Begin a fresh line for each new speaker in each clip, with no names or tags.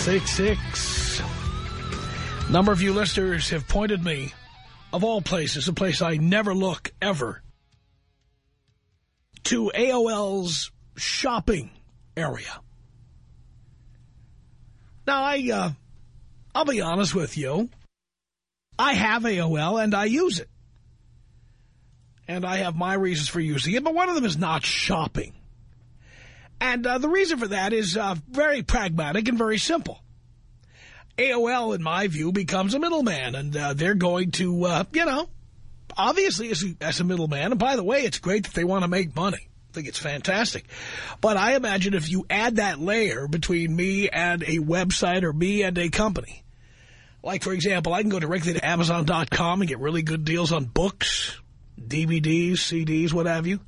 1-800-5800-866. Number of you listeners have pointed me, of all places, a place I never look, ever, to AOL's shopping area. Now, I, uh, I'll be honest with you. I have AOL and I use it. And I have my reasons for using it, but one of them is not shopping. And uh, the reason for that is uh, very pragmatic and very simple. AOL, in my view, becomes a middleman, and uh, they're going to, uh, you know, obviously as a, as a middleman, and by the way, it's great that they want to make money. I think it's fantastic. But I imagine if you add that layer between me and a website or me and a company, like, for example, I can go directly to Amazon.com and get really good deals on books, DVDs, CDs, what have you.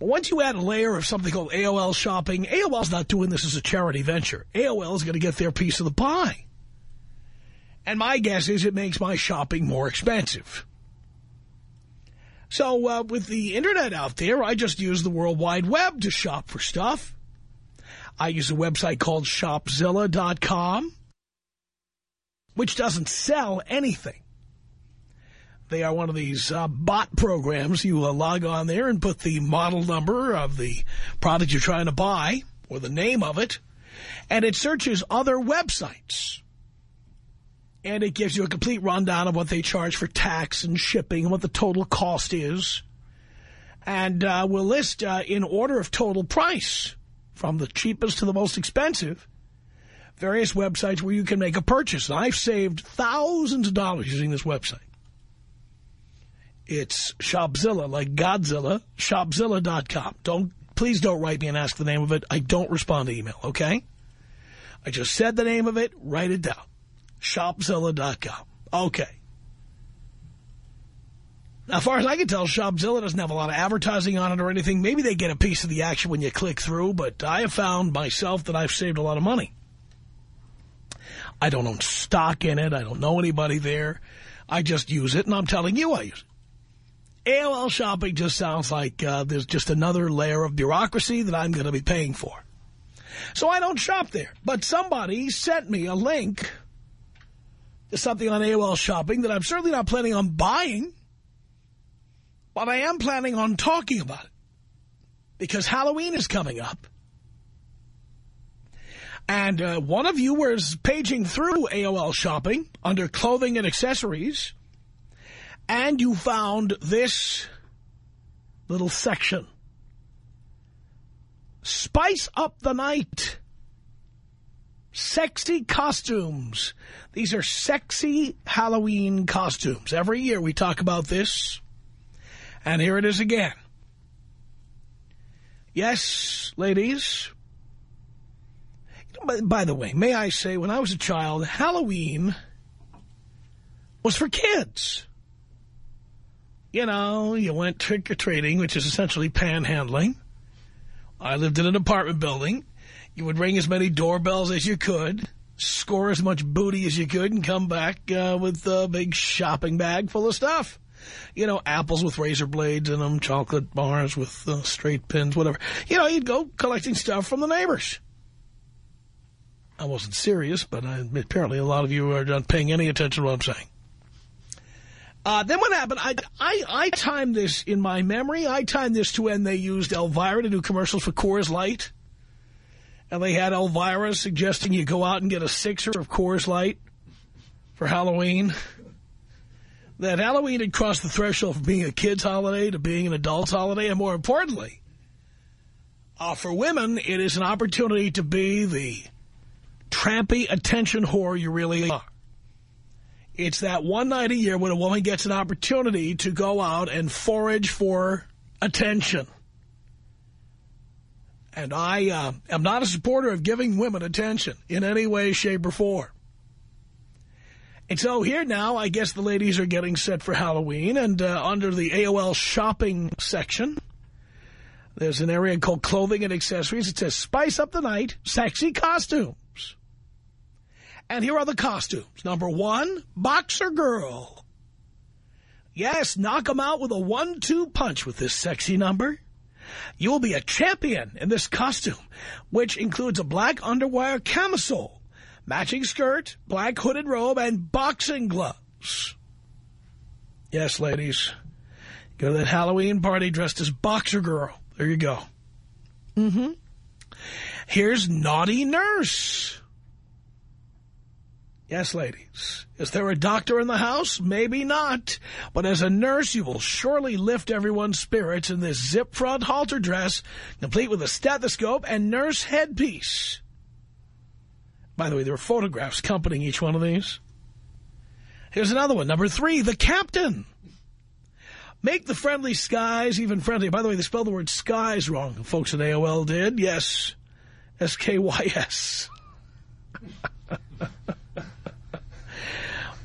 But once you add a layer of something called AOL shopping, AOL's not doing this as a charity venture. AOL is going to get their piece of the pie. And my guess is it makes my shopping more expensive. So uh, with the Internet out there, I just use the World Wide Web to shop for stuff. I use a website called Shopzilla.com, which doesn't sell anything. They are one of these uh, bot programs. You uh, log on there and put the model number of the product you're trying to buy or the name of it, and it searches other websites. And it gives you a complete rundown of what they charge for tax and shipping and what the total cost is. And uh, will list uh, in order of total price, from the cheapest to the most expensive, various websites where you can make a purchase. And I've saved thousands of dollars using this website. It's Shopzilla, like Godzilla, Shopzilla.com. Don't, please don't write me and ask the name of it. I don't respond to email, okay? I just said the name of it. Write it down. Shopzilla.com. Okay. Now, as far as I can tell, Shopzilla doesn't have a lot of advertising on it or anything. Maybe they get a piece of the action when you click through, but I have found myself that I've saved a lot of money. I don't own stock in it. I don't know anybody there. I just use it, and I'm telling you I use it. AOL shopping just sounds like uh, there's just another layer of bureaucracy that I'm going to be paying for. So I don't shop there. But somebody sent me a link to something on AOL shopping that I'm certainly not planning on buying. But I am planning on talking about it. Because Halloween is coming up. And uh, one of you was paging through AOL shopping under clothing and accessories and you found this little section. Spice up the night. Sexy costumes. These are sexy Halloween costumes. Every year we talk about this. And here it is again. Yes, ladies. By, by the way, may I say, when I was a child, Halloween was for kids you know, you went trick-or-treating, which is essentially panhandling. I lived in an apartment building. You would ring as many doorbells as you could, score as much booty as you could, and come back uh, with a big shopping bag full of stuff. You know, apples with razor blades in them, chocolate bars with uh, straight pins, whatever. You know, you'd go collecting stuff from the neighbors. I wasn't serious, but I, apparently a lot of you are not paying any attention to what I'm saying. Uh, then what happened, I, I, I timed this in my memory. I timed this to when they used Elvira to do commercials for Coors Light. And they had Elvira suggesting you go out and get a sixer of Coors Light for Halloween. That Halloween had crossed the threshold from being a kid's holiday to being an adult's holiday. And more importantly, uh, for women, it is an opportunity to be the trampy attention whore you really are. It's that one night a year when a woman gets an opportunity to go out and forage for attention. And I uh, am not a supporter of giving women attention in any way, shape, or form. And so here now, I guess the ladies are getting set for Halloween. And uh, under the AOL shopping section, there's an area called clothing and accessories. It says spice up the night, sexy costumes. And here are the costumes. Number one, boxer girl. Yes, knock them out with a one-two punch with this sexy number. You will be a champion in this costume, which includes a black underwire camisole, matching skirt, black hooded robe, and boxing gloves. Yes, ladies. Go to that Halloween party dressed as boxer girl. There you go. Mm-hmm. Here's Naughty Nurse. Yes, ladies. Is there a doctor in the house? Maybe not. But as a nurse, you will surely lift everyone's spirits in this zip front halter dress, complete with a stethoscope and nurse headpiece. By the way, there are photographs accompanying each one of these. Here's another one. Number three, the captain. Make the friendly skies even friendlier. By the way, they spelled the word skies wrong. Folks at AOL did. Yes. S-K-Y-S.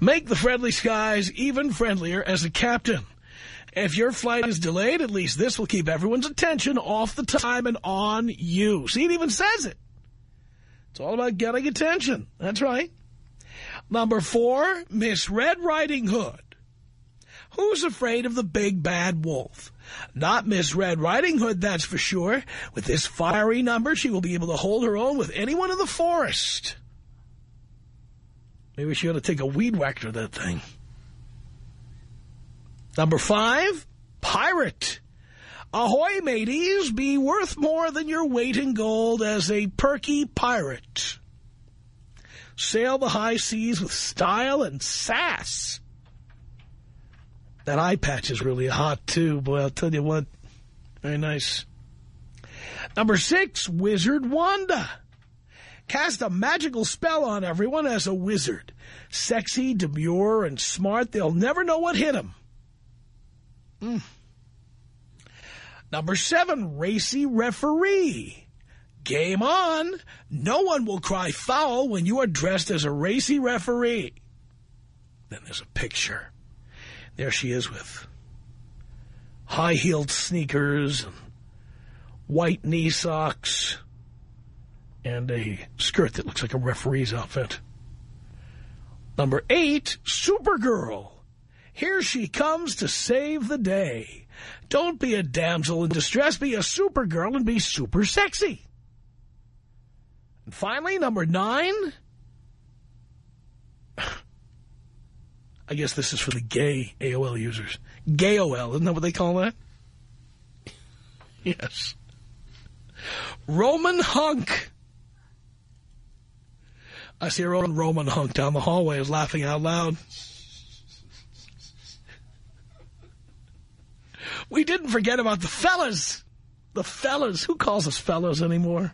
Make the friendly skies even friendlier as a captain. If your flight is delayed, at least this will keep everyone's attention off the time and on you. See, it even says it. It's all about getting attention. That's right. Number four, Miss Red Riding Hood. Who's afraid of the big bad wolf? Not Miss Red Riding Hood, that's for sure. With this fiery number, she will be able to hold her own with anyone in the forest. Maybe she ought to take a weed whacker to that thing. Number five, pirate. Ahoy, mateys, be worth more than your weight in gold as a perky pirate. Sail the high seas with style and sass. That eye patch is really hot, too. Boy, I'll tell you what. Very nice. Number six, Wizard Wanda. Cast a magical spell on everyone as a wizard. Sexy, demure, and smart. They'll never know what hit them. Mm. Number seven, racy referee. Game on. No one will cry foul when you are dressed as a racy referee. Then there's a picture. There she is with high-heeled sneakers and white knee socks and a skirt that looks like a referee's outfit. Number eight, Supergirl. Here she comes to save the day. Don't be a damsel in distress. Be a Supergirl and be super sexy. And finally, number nine. I guess this is for the gay AOL users. Gay-OL, isn't that what they call that? yes. Roman hunk. I see a Roman hunk down the hallway is laughing out loud. We didn't forget about the fellas. The fellas. Who calls us fellas anymore?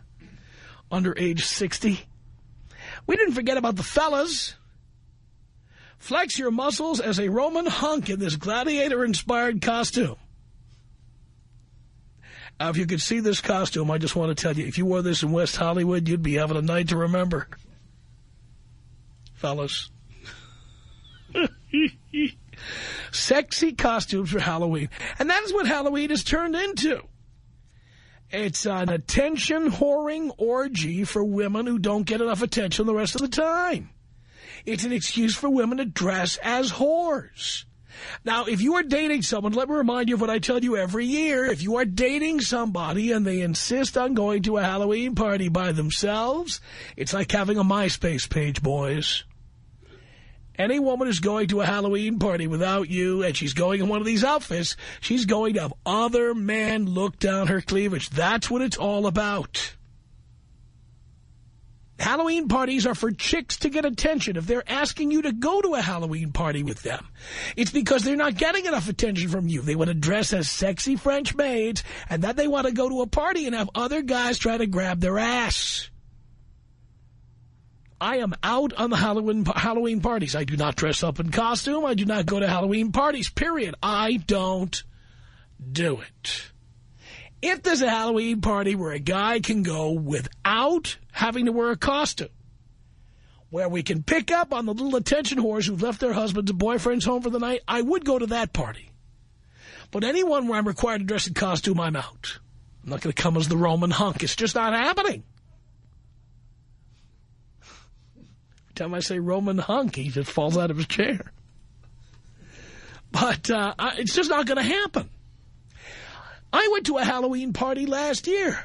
Under age 60. We didn't forget about the fellas. Flex your muscles as a Roman hunk in this gladiator-inspired costume. Now, if you could see this costume, I just want to tell you, if you wore this in West Hollywood, you'd be having a night to remember. Fellas. Sexy costumes for Halloween. And that is what Halloween has turned into. It's an attention whoring orgy for women who don't get enough attention the rest of the time. It's an excuse for women to dress as whores. Now, if you are dating someone, let me remind you of what I tell you every year. If you are dating somebody and they insist on going to a Halloween party by themselves, it's like having a MySpace page, boys. Any woman who's going to a Halloween party without you and she's going in one of these outfits, she's going to have other men look down her cleavage. That's what it's all about. Halloween parties are for chicks to get attention. If they're asking you to go to a Halloween party with them, it's because they're not getting enough attention from you. They want to dress as sexy French maids, and then they want to go to a party and have other guys try to grab their ass. I am out on the Halloween Halloween parties. I do not dress up in costume. I do not go to Halloween parties, period. I don't do it. If there's a Halloween party where a guy can go without having to wear a costume, where we can pick up on the little attention whores who've left their husbands and boyfriends home for the night, I would go to that party. But anyone where I'm required to dress in costume, I'm out. I'm not going to come as the Roman hunk. It's just not happening. Time I say Roman hunk, he just falls out of his chair. But uh, it's just not going to happen. I went to a Halloween party last year.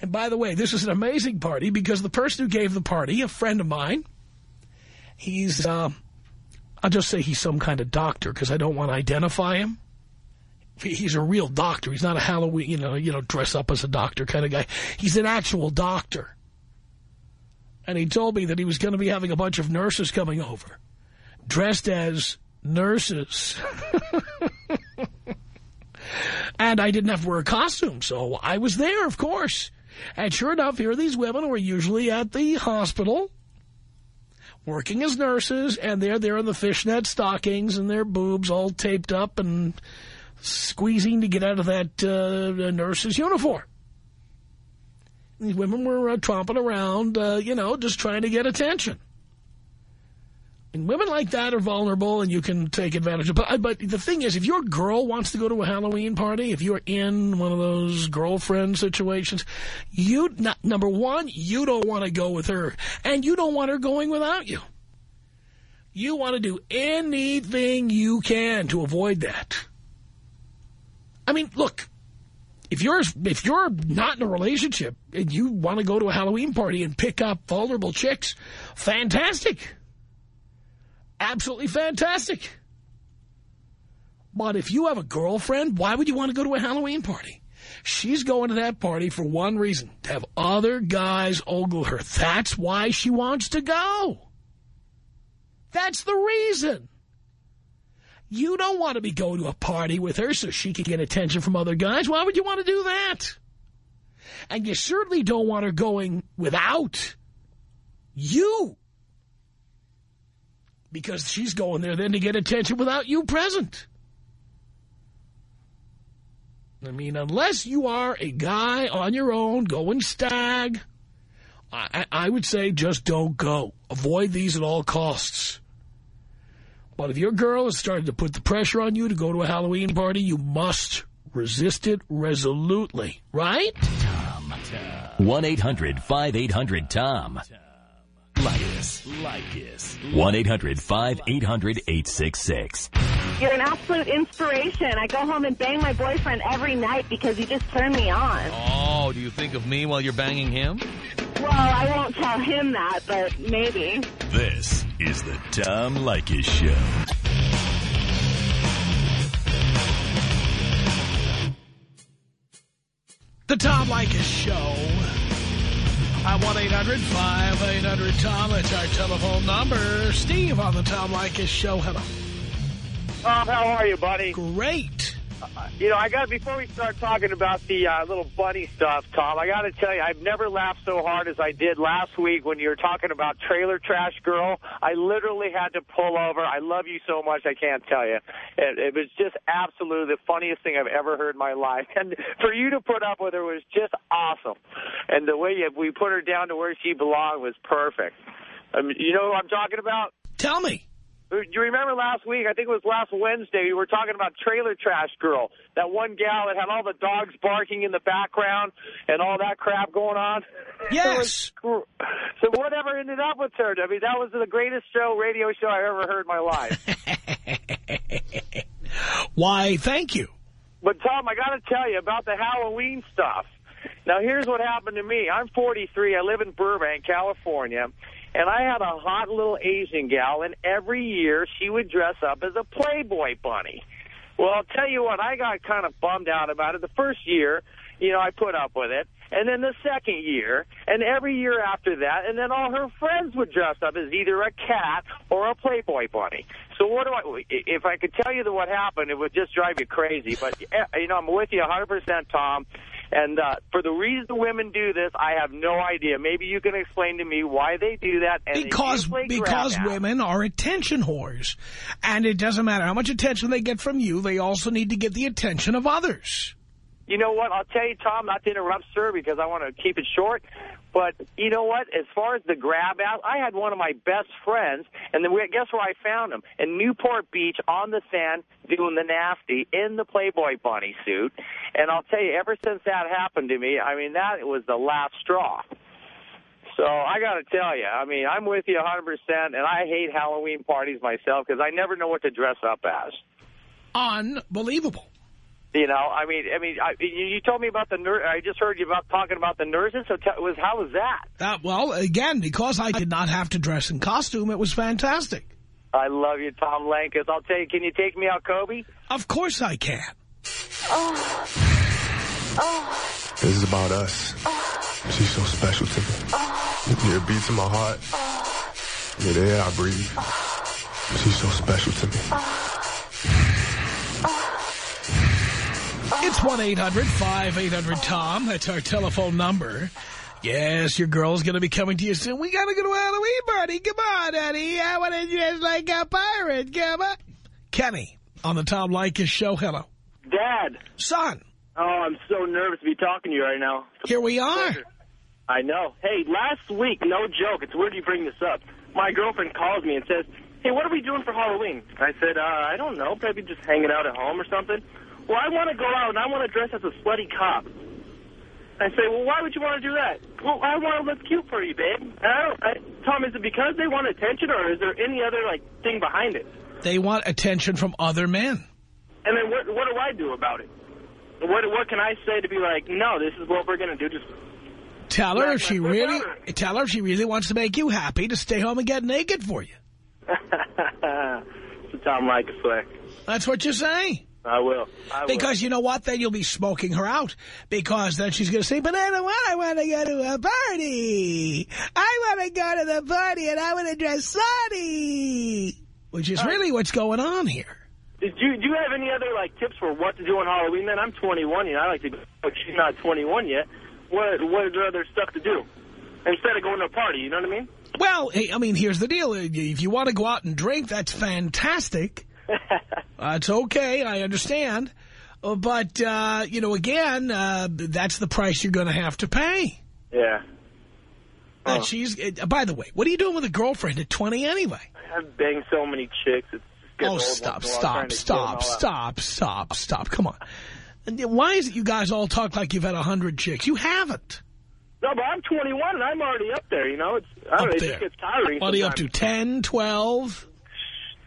And by the way, this is an amazing party because the person who gave the party, a friend of mine, he's, uh, I'll just say he's some kind of doctor because I don't want to identify him. He's a real doctor. He's not a Halloween, you know, you know, dress up as a doctor kind of guy. He's an actual doctor. And he told me that he was going to be having a bunch of nurses coming over, dressed as nurses. And I didn't have to wear a costume, so I was there, of course. And sure enough, here are these women who are usually at the hospital working as nurses, and they're there in the fishnet stockings and their boobs all taped up and squeezing to get out of that uh, nurse's uniform. These women were uh, tromping around, uh, you know, just trying to get attention. And women like that are vulnerable and you can take advantage of. But, but the thing is, if your girl wants to go to a Halloween party, if you're in one of those girlfriend situations, you, not, number one, you don't want to go with her. And you don't want her going without you. You want to do anything you can to avoid that. I mean, look, if you're if you're not in a relationship and you want to go to a Halloween party and pick up vulnerable chicks, fantastic absolutely fantastic. But if you have a girlfriend, why would you want to go to a Halloween party? She's going to that party for one reason, to have other guys ogle her. That's why she wants to go. That's the reason. You don't want to be going to a party with her so she can get attention from other guys. Why would you want to do that? And you certainly don't want her going without you because she's going there then to get attention without you present. I mean, unless you are a guy on your own going stag, I, I would say just don't go. Avoid these at all costs. But if your girl has started to put the pressure on you to go to a Halloween party, you must resist it resolutely, right?
Tom. 1-800-5800-TOM. Leykis. Leykis. 1-800-5800-866.
You're an absolute inspiration. I go home and bang my boyfriend every night because you just turned me on.
Oh, do you think of me while you're banging him?
Well, I won't tell him that, but maybe.
This is the Tom Leykis Show.
The Tom Leykis Show. At 1-800-5800-TOM. That's our telephone number. Steve on the Tom Leykis Show. Hello.
Tom, how are you, buddy?
Great.
You know, I got before we start talking about the uh, little bunny stuff, Tom. I got to tell you, I've never laughed so hard as I did last week when you were talking about Trailer Trash Girl. I literally had to pull over. I love you so much, I can't tell you. It, it was just absolutely the funniest thing I've ever heard in my life. And for you to put up with her was just awesome. And the way you, we put her down to where she belonged was perfect. I mean, you know what I'm talking about?
Tell me.
Do you remember last week, I think it was last Wednesday, we were talking about Trailer Trash Girl, that one gal that had all the dogs barking in the background and all that crap going on?
Yes.
so whatever ended up with her? I mean, that was the greatest show, radio show I ever heard in my
life. Why, thank you.
But, Tom, I got to tell you about the Halloween stuff. Now, here's what happened to me. I'm 43. I live in Burbank, California. And I had a hot little Asian gal, and every year she would dress up as a Playboy bunny. Well, I'll tell you what, I got kind of bummed out about it. The first year, you know, I put up with it. and then the second year, and every year after that, and then all her friends would dress up as either a cat or a Playboy bunny. So what do I, if I could tell you what happened, it would just drive you crazy. But, eh, you know, I'm with you 100%, Tom. And uh, for the reason women do this, I have no idea. Maybe you can explain to me why they do that. And
because because women are attention whores. And it doesn't matter how much attention they get from you, they also need to get the attention of others.
You know what? I'll tell you, Tom, not to interrupt, sir, because I want to keep it short. But you know what? As far as the grab out, I had one of my best friends, and then guess where I found him? In Newport Beach on the sand doing the nasty in the Playboy bunny suit. And I'll tell you, ever since that happened to me, I mean, that was the last straw. So I got to tell you, I mean, I'm with you 100%, and I hate Halloween parties myself because I never know what to dress up as.
Unbelievable.
You know, I mean, I mean, I, you told me about the nurse. I just heard you about talking about the nurses. So was how was that?
Uh, well, again, because I did not have to dress in costume, it was fantastic.
I love you, Tom Leykis. I'll tell you, can you take me out, Kobe?
Of course I can.
Oh. Oh.
This is about us. Oh. She's so special to me. Oh. Yeah, it beats in my heart. Oh. Yeah, the air I breathe. Oh. She's so special to me.
It's 1-800-5800-TOM. That's our telephone number. Yes, your girl's going to be coming to you soon. We got to go to Halloween party. Come on, honey. I want to dress like a pirate. Come on. Kenny on the Tom Leykis show. Hello.
Dad.
Son.
Oh, I'm so nervous to be talking to you right now.
Here we are.
I know. Hey, last week, no joke, it's weird you bring this up. My girlfriend calls me and says, hey, what are we doing for Halloween? I said, uh, I don't know, maybe just hanging out at home or something. Well, I want to go out and I want to dress as a slutty cop. I say, well, why would you want to do that? Well, I want to look cute for you, babe. And I don't, I, Tom, is it because they want attention or is there any other, like, thing behind it?
They want attention from other men.
And then what, what do I do about it? What, what can I say to be like, no, this is what we're going to do? Just
Tell her if she really, tell her if she really wants to make you happy to stay home and get naked for you.
so a Tom Leykis way.
That's what you say.
I will. I
because
will.
you know what? Then you'll be smoking her out. Because then she's going to say, but I don't want, I want to go to a party. I want to go to the party and I want to dress slutty. Which is really what's going on here.
Do you, do you have any other, like, tips for what to do on Halloween, then? I'm 21, you know, I like to go, but she's not 21 yet. What, what is there other stuff to do? Instead of going to a party, you know what I mean?
Well, hey, I mean, here's the deal. If you want to go out and drink, that's fantastic. That's okay. I understand. Uh, but, uh, you know, again, uh, that's the price you're going to have to pay.
Yeah.
Uh, she's. Uh, by the way, what are you doing with a girlfriend at 20 anyway?
I've banged so many chicks. It's
oh, stop, stop, stop, stop, stop, stop. Come on. Why is it you guys all talk like you've had a 100 chicks? You haven't.
No, but I'm 21 and I'm already up there, you know. It's, I don't
up
know,
there.
it gets tiring
What are you up to, 10, 12?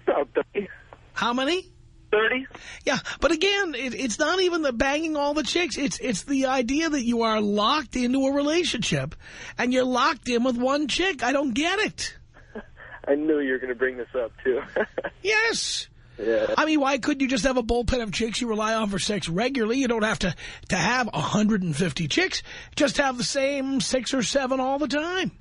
About 30.
How many?
30.
Yeah, but again, it, it's not even the banging all the chicks. It's it's the idea that you are locked into a relationship, and you're locked in with one chick. I don't get it.
I knew you were going to bring this up, too.
yes.
Yeah.
I mean, why couldn't you just have a bullpen of chicks you rely on for sex regularly? You don't have to, to have 150 chicks. Just have the same six or seven all the time.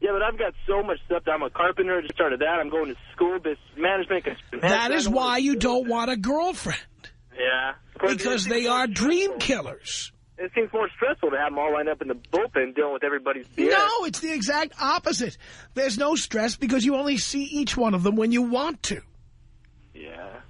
Yeah, but I've got so much stuff. I'm a carpenter. Just started that. I'm going to school, business management.
That is why you don't want a girlfriend.
Yeah.
Because they are dream killers.
It seems more stressful to have them all lined up in the bullpen dealing with everybody's BS.
No, it's the exact opposite. There's no stress because you only see each one of them when you want to.
Yeah.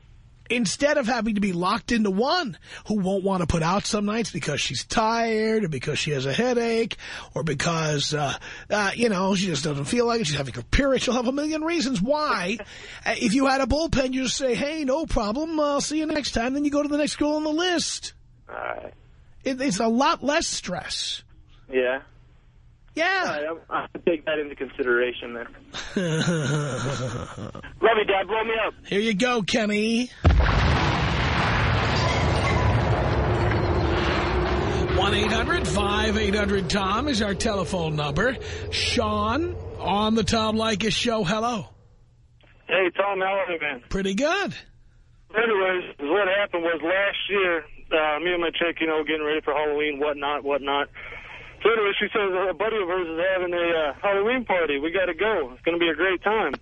Instead of having to be locked into one who won't want to put out some nights because she's tired or because she has a headache or because, uh, uh, you know, she just doesn't feel like it. She's having her period. She'll have a million reasons why. Uh, if you had a bullpen, you just say, hey, no problem. I'll see you next time. Then you go to the next girl on the list.
All right.
It, it's a lot less stress.
Yeah.
Yeah.
Right, I'll, I'll take that into consideration then. Love you, Dad. Blow me up.
Here you go, Kenny. 1-800-5800-TOM is our telephone number. Sean on the Tom Leykis show. Hello.
Hey, Tom, how are you, man?
Pretty good.
Anyways, what happened was last year, uh, me and my chick, you know, getting ready for Halloween, whatnot, whatnot. So anyway, she says a buddy of hers is having a uh, Halloween party. We got to go. It's going to be a great time.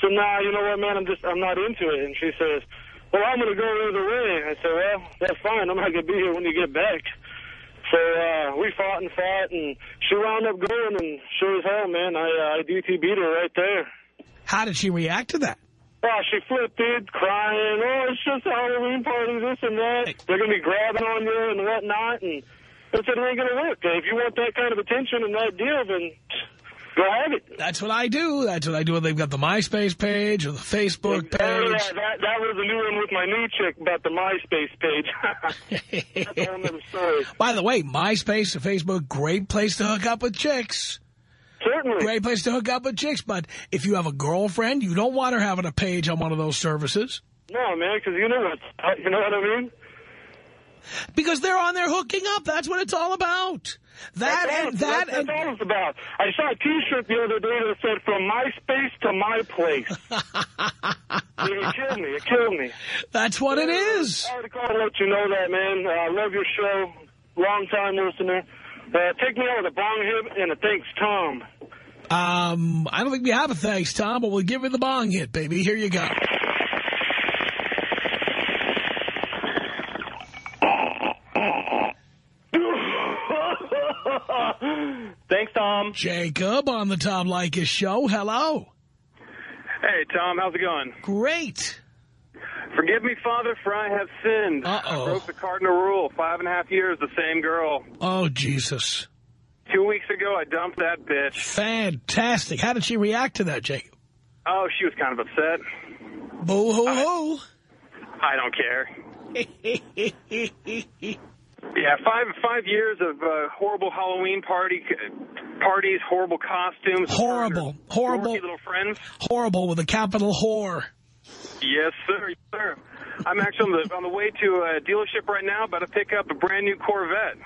So nah, you know what, man? I'm just I'm not into it. And she says, well, I'm going to go either way. I said, well, that's fine. I'm not going to be here when you get back. So uh, we fought and fought, and she wound up going, and sure as hell, man, I, uh, I DT beat her right there.
How did she react to that?
Oh, she flipped it, crying, oh, it's just a Halloween party, this and that. They're going to be grabbing on you and whatnot, and Said, it ain't going to work. If you want that kind of attention and that deal, then go have it.
That's what I do. That's what I do. They've got the MySpace page or the Facebook
Oh,
page.
yeah, that, that was a new one with my new chick about the MySpace page. That's a whole nother story.
By the way, MySpace and Facebook, great place to hook up with chicks.
Certainly.
Great place to hook up with chicks. But if you have a girlfriend, you don't want her having a page on one of those services.
No, man, because you know what, you know what I mean?
Because they're on there hooking up. That's what it's all about. That
That's
and that
that's,
and...
that's all it's about. I saw a T-shirt the other day that said "From MySpace to My Place." it killed me. It killed me.
That's what it is.
I would call to let you know that, man. I uh, love your show. Long time listener. Uh, take me out with a bong hit and a thanks, Tom.
Um, I don't think we have a thanks, Tom, but we'll give you the bong hit, baby. Here you go.
Thanks, Tom.
Jacob on the Tom Leykis show. Hello.
Hey, Tom, how's it going?
Great.
Forgive me, Father, for I have sinned.
Uh-oh.
I broke the cardinal rule. Five and a half years, the same girl.
Oh, Jesus.
Two weeks ago, I dumped that bitch.
Fantastic. How did she react to that, Jacob?
Oh, she was kind of upset.
Boo-hoo-hoo.
I don't care. Yeah, five five years of uh, horrible Halloween party parties, horrible costumes,
Horrible. Horrible.
little friends.
Horrible with a capital whore.
Yes, sir. Yes, sir. I'm actually on the on the way to a dealership right now, about to pick up a brand new Corvette.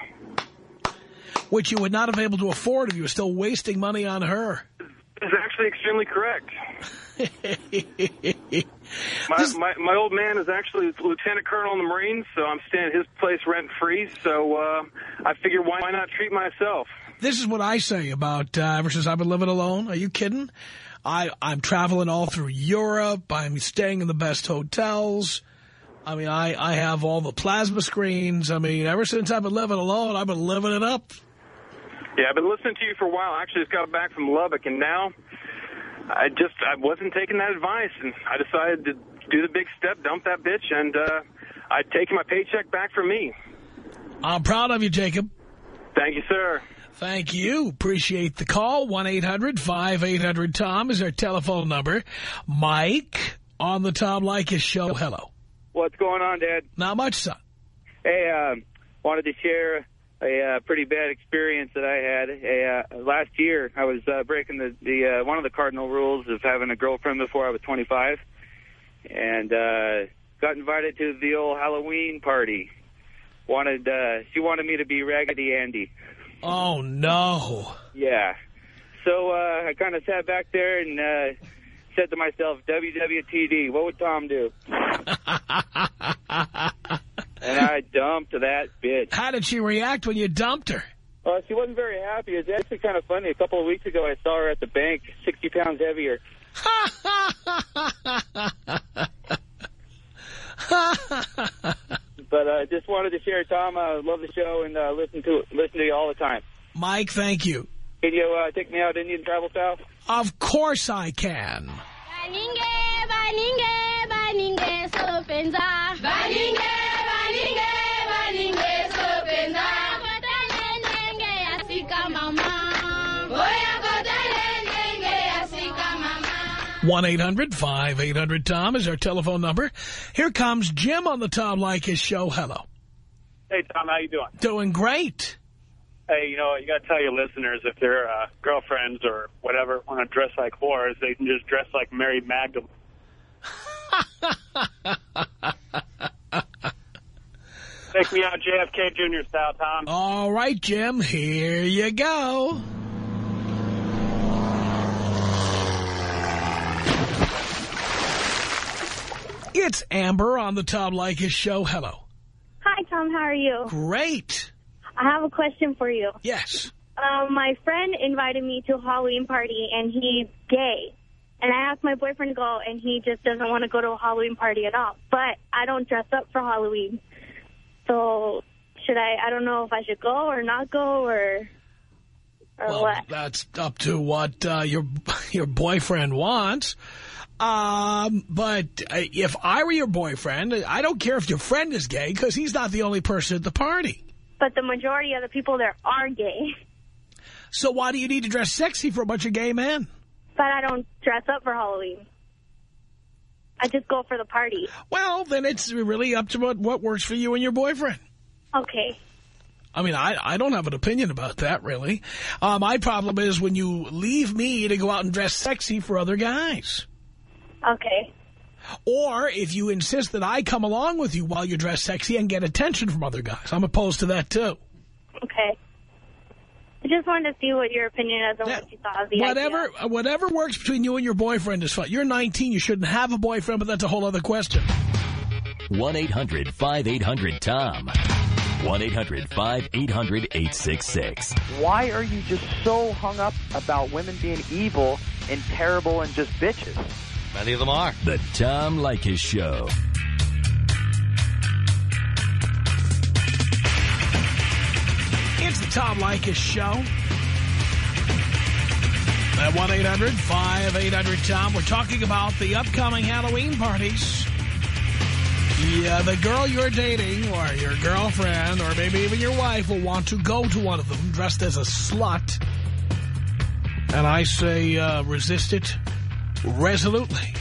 Which you would not have been able to afford if you were still wasting money on her.
Is actually extremely correct. My, my my old man is actually lieutenant colonel in the Marines, so I'm staying at his place rent free. So uh, I figure why why not treat myself?
This is what I say about uh, ever since I've been living alone. Are you kidding? I, I'm traveling all through Europe. I'm staying in the best hotels. I mean, I, I have all the plasma screens. I mean, ever since I've been living alone, I've been living it up.
Yeah, I've been listening to you for a while. I actually just got back from Lubbock, and now I just I wasn't taking that advice, and I decided to do the big step, dump that bitch, and uh, I'd taken my paycheck back from me.
I'm proud of you, Jacob.
Thank you, sir.
Thank you. Appreciate the call. 1-800-5800-TOM is our telephone number. Mike on the Tom Leykis show. Hello.
What's going on, Dad?
Not much, son.
Hey, um, wanted to share a uh, pretty bad experience that I had. A, uh, last year, I was uh, breaking the, the uh, one of the cardinal rules of having a girlfriend before I was 25, and uh, got invited to the old Halloween party. Wanted uh, she wanted me to be Raggedy Andy.
Oh, no.
Yeah. So uh, I kind of sat back there and uh, said to myself, WWTD, what would Tom do? and I dumped that bitch.
How did she react when you dumped her?
Uh, she wasn't very happy. It's actually kind of funny. A couple of weeks ago, I saw her at the bank, 60 pounds heavier. but I uh, just wanted to share, Tom. I love the show and uh, listen to listen to you all the time.
Mike, thank you.
Can you uh, take me out Indian Travel South?
Of course I can.
Baninge, baninge, baninge, sopenza. Baninge, baninge,
1-800-5800-TOM is our telephone number. Here comes Jim on the Tom Leykis show. Hello.
Hey, Tom, how you doing?
Doing great.
Hey, you know, you got to tell your listeners if their uh, girlfriends or whatever want to dress like whores, they can just dress like Mary Magdalene. Take me out JFK Jr. style, Tom.
All right, Jim, here you go. It's Amber on the Tom Leykis show. Hello.
Hi, Tom. How are you?
Great.
I have a question for you.
Yes.
Um, my friend invited me to a Halloween party, and he's gay. And I asked my boyfriend to go, and he just doesn't want to go to a Halloween party at all. But I don't dress up for Halloween. So should I, I don't know if I should go or not go or, or
well,
what.
that's up to what uh, your your boyfriend wants. Um, but uh, if I were your boyfriend, I don't care if your friend is gay because he's not the only person at the party.
But the majority of the people there are gay.
So why do you need to dress sexy for a bunch of gay men?
But I don't dress up for Halloween. I just go for the party.
Well, then it's really up to what, what works for you and your boyfriend.
Okay.
I mean, I, I don't have an opinion about that, really. Uh, my problem is when you leave me to go out and dress sexy for other guys.
Okay.
Or if you insist that I come along with you while you dress sexy and get attention from other guys. I'm opposed to that, too.
Okay. I just wanted to see what your opinion is and what you thought of the
Whatever
idea.
uh, whatever works between you and your boyfriend is fine. You're 19. You shouldn't have a boyfriend, but that's a whole other question.
1-800-5800-TOM. 1-800-5800-866.
Why are you just so hung up about women being evil and terrible and just bitches?
Many of them are.
The Tom Leykis Show.
It's the Tom Leykis Show. At 1-800-5800-TOM. We're talking about the upcoming Halloween parties. Yeah, the girl you're dating or your girlfriend or maybe even your wife will want to go to one of them dressed as a slut. And I say uh, resist it resolutely.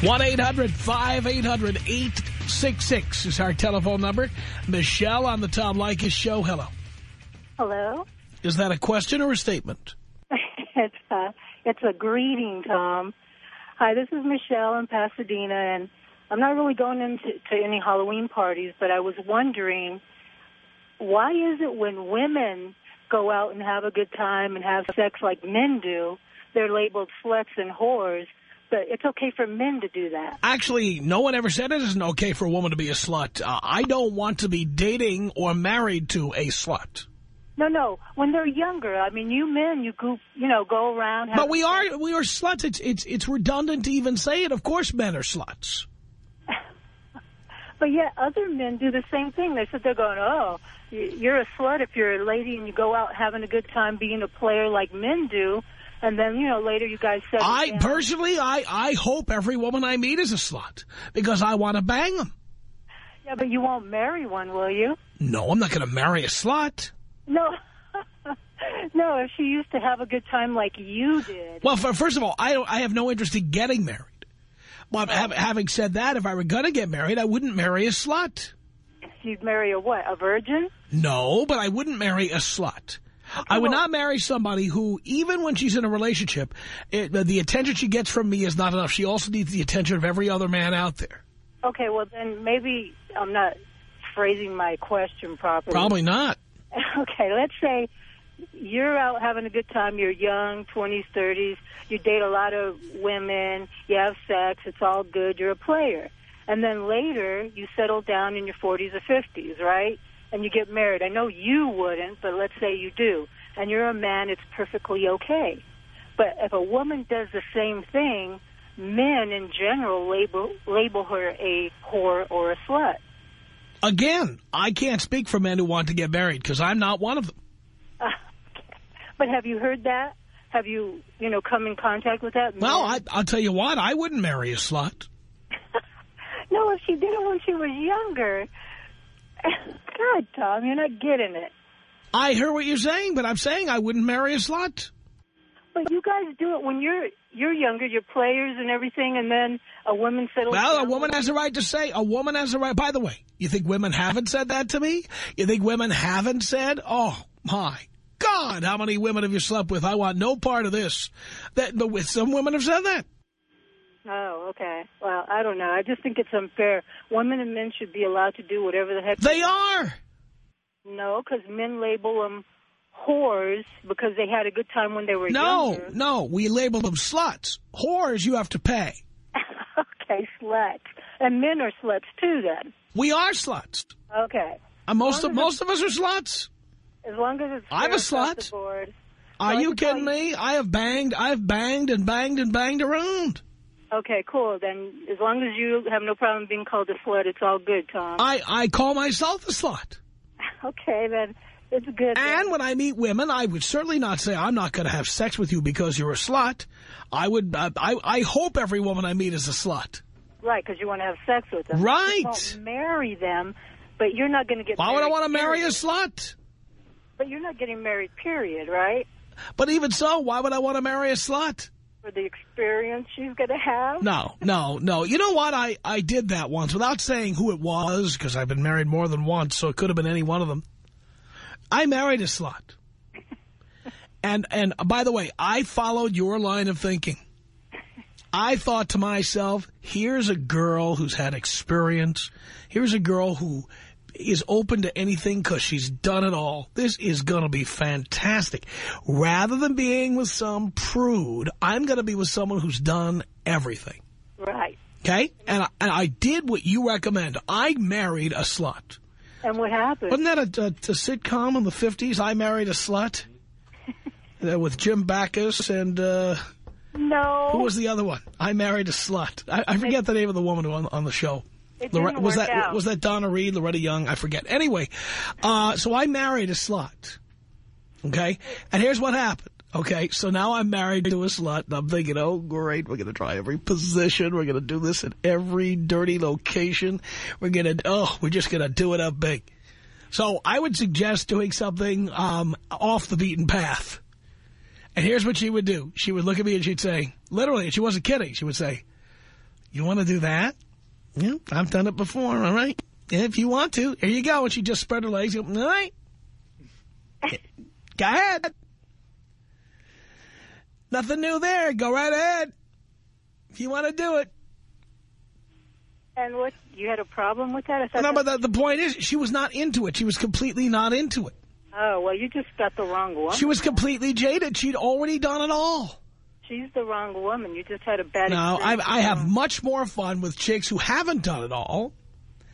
1-800-5800-866 is our telephone number. Michelle on the Tom Leykis Show. Hello.
Hello.
Is that a question or a statement?
it's uh, it's a greeting, Tom. Hi, this is Michelle in Pasadena, and I'm not really going into to any Halloween parties, but I was wondering why is it when women go out and have a good time and have sex like men do, they're labeled sluts and whores, but it's okay for men to do that.
Actually, no one ever said it isn't okay for a woman to be a slut. Uh, I don't want to be dating or married to a slut.
No, no. When they're younger, I mean, you men, you go, you know, go around.
But we are we are sluts. It's it's it's redundant to even say it. Of course, men are sluts.
But yet other men do the same thing. They sit there going, oh, you're a slut if you're a lady and you go out having a good time being a player like men do. And then, you know, later you guys settle
I
down.
personally, I I hope every woman I meet is a slut because I want to bang them.
Yeah, but you won't marry one, will you?
No, I'm not going to marry a slut.
No. no, if she used to have a good time like you did.
Well, for, first of all, I I have no interest in getting married. But oh. hav- having said that, if I were going to get married, I wouldn't marry a slut.
You'd marry a what, a virgin?
No, but I wouldn't marry a slut. I would not marry somebody who, even when she's in a relationship, it, the, the attention she gets from me is not enough. She also needs the attention of every other man out there.
Okay, well then maybe I'm not phrasing my question properly.
Probably not.
Okay, let's say you're out having a good time. You're young, 20s, 30s. You date a lot of women. You have sex. It's all good. You're a player. And then later, you settle down in your 40s or 50s, right? And you get married. I know you wouldn't, but let's say you do. And you're a man. It's perfectly okay. But if a woman does the same thing, men in general label label her a whore or a slut.
Again, I can't speak for men who want to get married because I'm not one of them.
But have you heard that? Have you, you know, come in contact with that?
Well, I, I'll tell you what, I wouldn't marry a slut.
No, if she did it when she was younger. God, Tom, you're not getting it.
I hear what you're saying, but I'm saying I wouldn't marry a slut.
But you guys do it when you're you're younger, you're players and everything, and then a woman settles
Well, a woman has a right to say, a woman has a right. By the way, you think women haven't said that to me? You think women haven't said, oh, my God, how many women have you slept with? I want no part of this. That, but with some women have said that.
Oh, okay. Well, I don't know. I just think it's unfair. Women and men should be allowed to do whatever the heck
They are.
No, because men label them whores because they had a good time when they were young.
No,
younger.
no, we label them sluts. Whores, you have to pay.
Okay, sluts. And men are sluts too then.
We are sluts.
Okay.
Uh, most of most of us are sluts.
As long as it's
I'm a slut. Are you kidding me? I have banged, I've banged and banged and banged around.
Okay, cool. Then as long as you have no problem being called a slut, it's all good, Tom.
I, I call myself a slut.
okay, then it's good.
And when I meet women, I would certainly not say, I'm not going to have sex with you because you're a slut. I would, uh, I, I hope every woman I meet is a slut.
Right, because you want to have sex with them.
Right.
Marry them, but you're not going to get
Why would I want to marry a slut?
But you're not getting married, period, right?
But even so, why would I want to marry a slut?
For the experience she's going to have?
No, no, no. You know what? I, I did that once without saying who it was because I've been married more than once, so it could have been any one of them. I married a slut. and, and by the way, I followed your line of thinking. I thought to myself, here's a girl who's had experience. Here's a girl who is open to anything because she's done it all. This is going to be fantastic. Rather than being with some prude, I'm going to be with someone who's done everything.
Right.
Okay? And I, and I did what you recommend. I married a slut.
And what happened?
Wasn't that a, a, a sitcom in the 50s? I married a slut? uh, with Jim Backus and... Uh,
no.
who was the other one? I married a slut. I, I forget the name of the woman on, on the show.
It
Lore-
didn't
was that
out.
was that Donna Reed, Loretta Young? I forget. Anyway, uh, so I married a slut. Okay, and here's what happened. Okay, so now I'm married to a slut, and I'm thinking, oh, great, we're going to try every position. We're going to do this at every dirty location. We're going to, oh, we're just going to do it up big. So I would suggest doing something um, off the beaten path. And here's what she would do. She would look at me and she'd say, literally, and she wasn't kidding, she would say, you want to do that? Yeah, I've done it before, all right? If you want to, here you go. And she just spread her legs. All right. Go ahead. Nothing new there. Go right ahead. If you want to do it.
And what, you had a problem with that? I thought
No,
that-
but the, the point is, she was not into it. She was completely not into it.
Oh, well, you just got the wrong one.
She was completely jaded. She'd already done it all.
She's the wrong woman. You just had a bad
Now, I. I have much more fun with chicks who haven't done it all.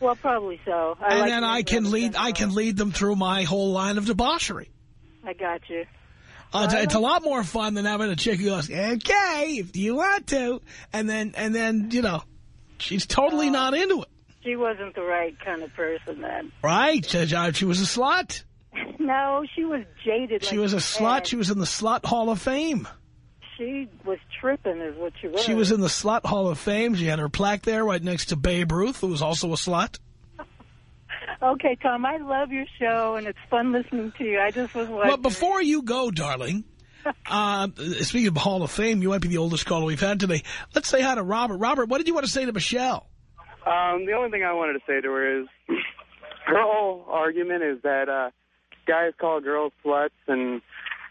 Well, probably so. I
and
like
then I can lead I can lead them through my whole line of debauchery.
I got you.
Uh, it's, it's a lot more fun than having a chick who goes, okay, if you want to. And then, and then you know, she's totally not into it.
She wasn't the right kind of person then.
Right? She, she was a slut.
No, she was jaded.
She
like
was a slut. She was in the Slut Hall of Fame.
She was tripping is what she was.
She was in the Slut Hall of Fame. She had her plaque there right next to Babe Ruth, who was also a slut.
Okay, Tom, I love your show, and it's fun listening to you. I just was like...
But before you go, darling, uh, speaking of Hall of Fame, you might be the oldest caller we've had today. Let's say hi to Robert. Robert, what did you want to say to Michelle?
Um, the only thing I wanted to say to her is her whole argument is that uh, guys call girls sluts and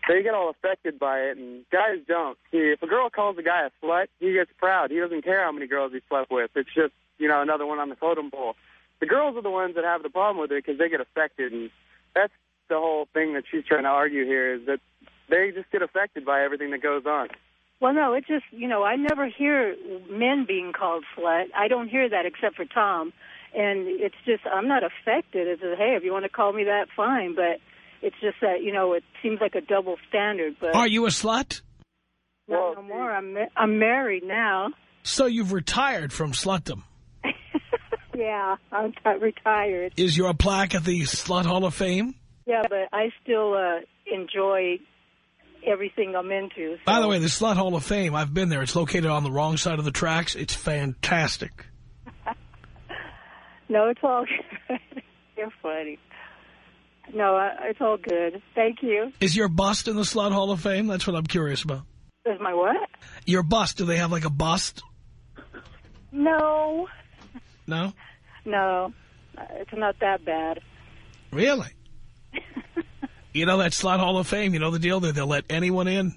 they get all affected by it, and guys don't. See, if a girl calls a guy a slut, he gets proud. He doesn't care how many girls he slept with. It's just, you know, another one on the totem pole. The girls are the ones that have the problem with it because they get affected, and that's the whole thing that she's trying to argue here is that they just get affected by everything that goes on.
Well, no, it just, you know, I never hear men being called slut. I don't hear that except for Tom. And it's just, I'm not affected. It's just, hey, if you want to call me that, fine. But it's just that, you know, it seems like a double standard. But
Are you a slut?
not no more. I'm, ma- I'm married now.
So you've retired from slutdom.
Yeah, I'm retired.
Is your plaque at the Slut Hall of Fame?
Yeah, but I still uh, enjoy everything I'm into.
By the way, the Slut Hall of Fame, I've been there. It's located on the wrong side of the tracks. It's fantastic.
No, it's all good. You're funny. No, uh, it's all good. Thank you.
Is your bust in the Slot Hall of Fame? That's what I'm curious about.
Is my what?
Your bust, do they have like a bust?
No,
No?
no, uh, it's not that bad.
Really? you know that Slot Hall of Fame, you know the deal there? They'll let anyone in.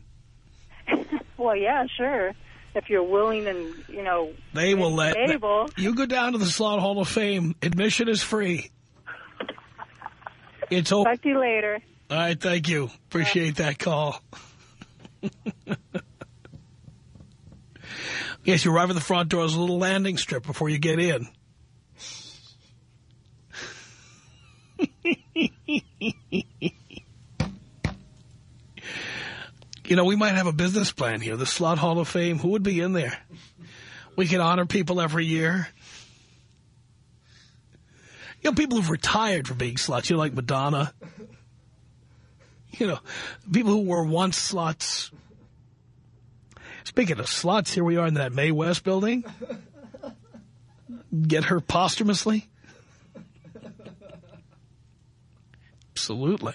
Well, yeah, sure. If you're willing and, you know,
They will let...
able.
You go down to the Slot Hall of Fame. Admission is free. It's.
Talk to you later.
All right, thank you. Appreciate yeah. that call. yes, you arrive at the front door. There's a little landing strip before you get in. you know, we might have a business plan here. The Slot Hall of Fame, who would be in there? We could honor people every year. You know, people who've retired from being sluts. You know, like Madonna. You know, people who were once sluts. Speaking of sluts, here we are in that Mae West building. Get her posthumously. Absolutely.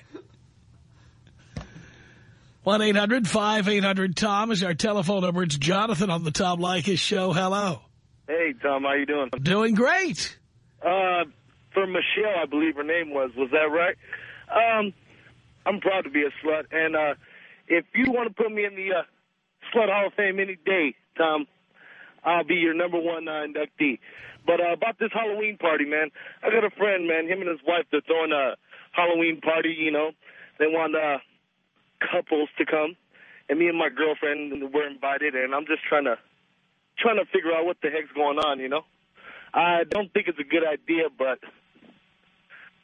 1-800-5800-TOM is our telephone number. It's Jonathan on the Tom Leykis show. Hello.
Hey, Tom, how you doing?
Doing great.
Uh, for Michelle, I believe her name was. Was that right? Um, I'm proud to be a slut. And uh, if you want to put me in the uh, Slut Hall of Fame any day, Tom, I'll be your number one uh, inductee. But uh, about this Halloween party, man, I got a friend, man, him and his wife, they're throwing a Halloween party, you know. They want uh, couples to come. And me and my girlfriend were invited, and I'm just trying to trying to figure out what the heck's going on, you know. I don't think it's a good idea, but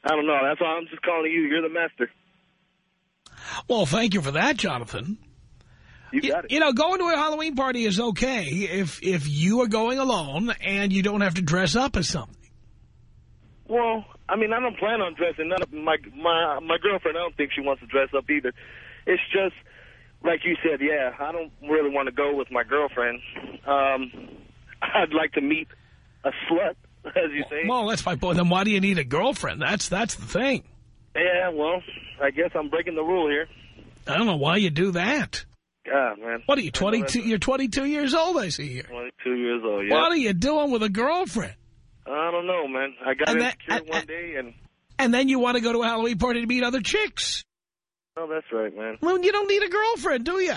I don't know. That's why I'm just calling you. You're the master.
Well, thank you for that, Jonathan.
You got it.
You know, going to a Halloween party is okay if if you are going alone and you don't have to dress up as something.
Well, I mean, I don't plan on dressing. None of my my my girlfriend. I don't think she wants to dress up either. It's just like you said. Yeah, I don't really want to go with my girlfriend. Um, I'd like to meet a slut, as you say.
Well, that's my point. Then why do you need a girlfriend? That's that's the thing.
Yeah, well, I guess I'm breaking the rule here.
I don't know why you do that.
God, man.
What are you, 22? You're 22 years old, I see here.
22 years old, yeah.
What are you doing with a girlfriend?
I don't know, man. I got
And that-
insecure one day, and...
And then you want to go to a Halloween party to meet other chicks.
Oh, that's right, man.
Well, you don't need a girlfriend, do you?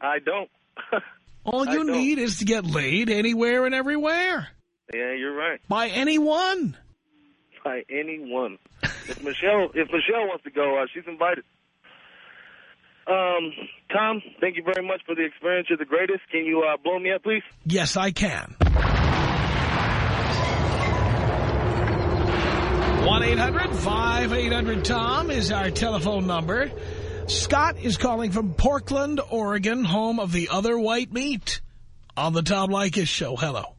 I don't.
All
I
you
don't.
need is to get laid anywhere and everywhere.
Yeah, you're right.
By anyone.
By anyone. if Michelle if Michelle wants to go, uh, she's invited. Um, Tom, thank you very much for the experience. You're the greatest. Can you uh, blow me up, please?
Yes, I can. 1-800-5800-TOM is our telephone number. Scott is calling from Portland, Oregon, home of the other white meat on the Tom Leykis show. Hello.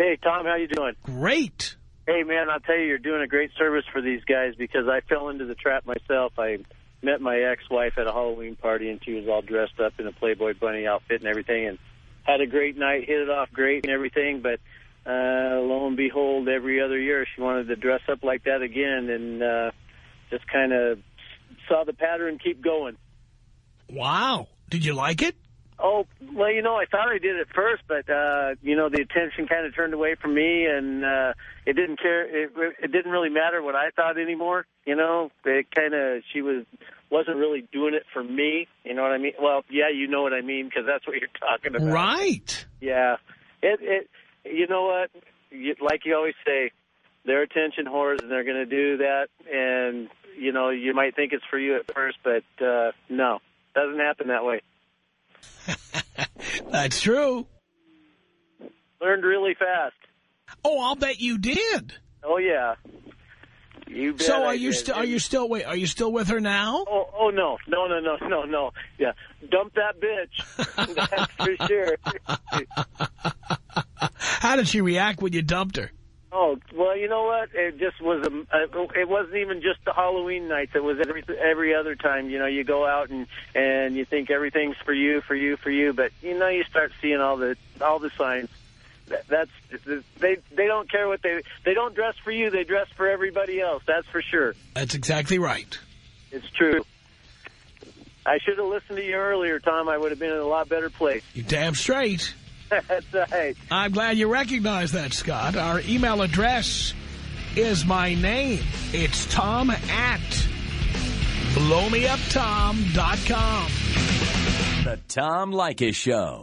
Hey, Tom, how you doing?
Great.
Hey, man, I'll tell you, you're doing a great service for these guys because I fell into the trap myself. I met my ex-wife at a Halloween party, and she was all dressed up in a Playboy bunny outfit and everything, and had a great night, hit it off great and everything, but uh, lo and behold, every other year she wanted to dress up like that again, and uh, just kind of saw the pattern keep going.
Wow. Did you like it?
Oh, well, you know, I thought I did at first, but, uh, you know, the attention kind of turned away from me, and uh, it didn't care. It, it didn't really matter what I thought anymore, you know. It kind of, she was, wasn't really doing it for me, you know what I mean? Well, yeah, you know what I mean, because that's what you're talking about.
Right.
Yeah. It, it, you know what? You, like you always say, they're attention whores, and they're going to do that, and, you know, you might think it's for you at first, but uh, no, doesn't happen that way.
That's true.
Learned really fast.
Oh, I'll bet you did.
Oh yeah. You bet
So
I
are you still are you still wait, are you still with her now?
Oh, oh no, no, no, no, no, no. Yeah, dump that bitch. That's for sure.
How did she react when you dumped her?
Oh well, you know what? It just was a. uh, It wasn't even just the Halloween nights. It was every every other time. You know, you go out and and you think everything's for you, for you, for you, but you know, you start seeing all the all the signs. That- That's they they don't care what they they don't dress for you. They dress for everybody else. That's for sure.
That's exactly right.
It's true. I should have listened to you earlier, Tom. I would have been in a lot better place.
You damn straight.
That's right.
I'm glad you recognize that, Scott. Our email address is my name. It's Tom at blowmeuptom.com.
The Tom Leykis Show.